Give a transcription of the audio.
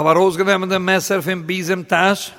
habe rausgenommen den Messer vom Biesemtasch